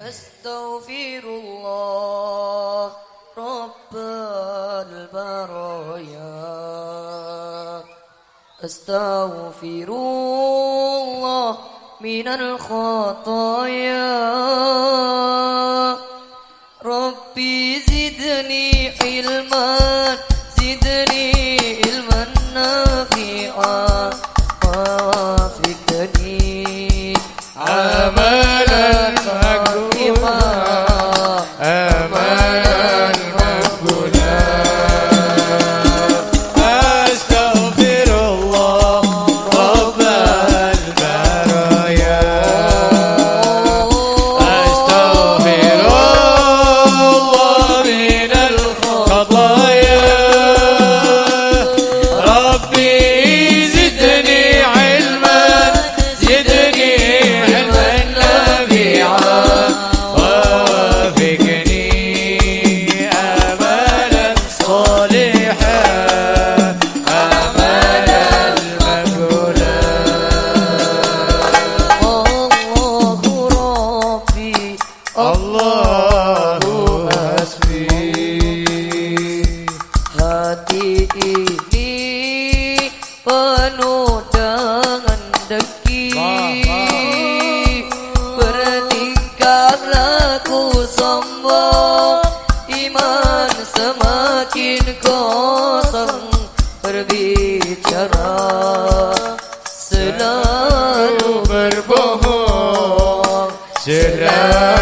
أستغفر الله رب البرايا. أستغفر الله من الخطايا. lama iman semakin kosong berbicara selalu berbohong selalu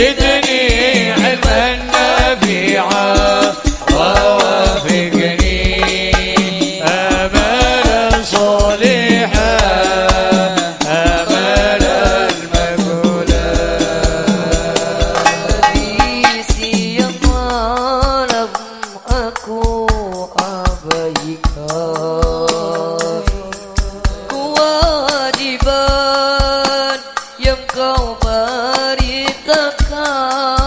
زدني علما نافعا ووافقني. املا صالحا املا مقولا بيسي طالب أكو ابيك yang kau beri the car.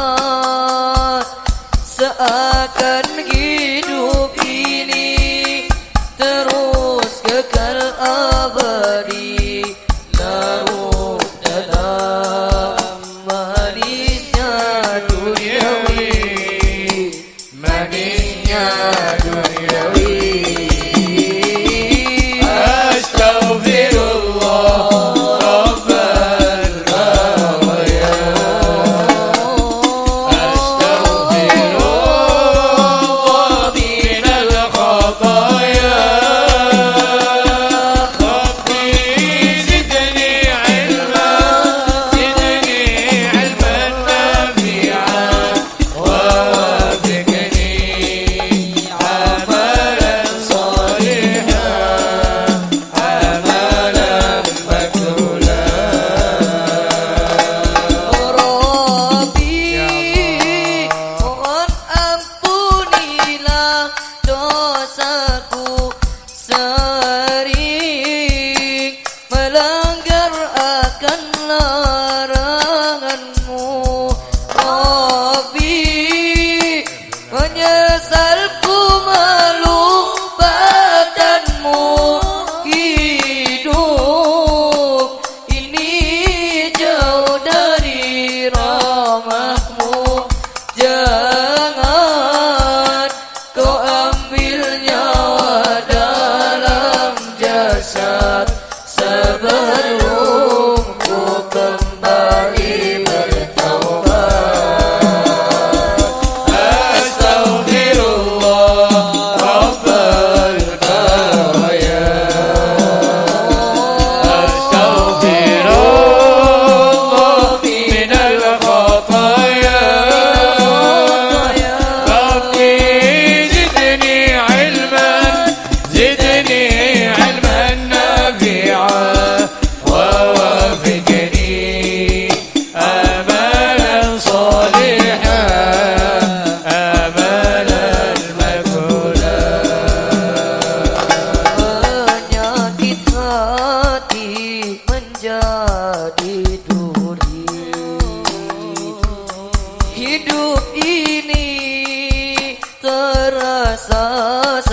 dilanggar akan lah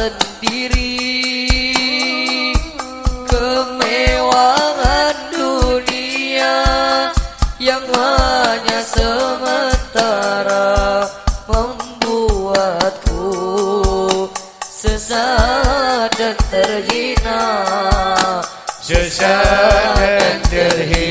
sendiri. Kemewahan dunia Yang hanya sementara Membuatku Sesat dan terhina. Sesat dan terhina.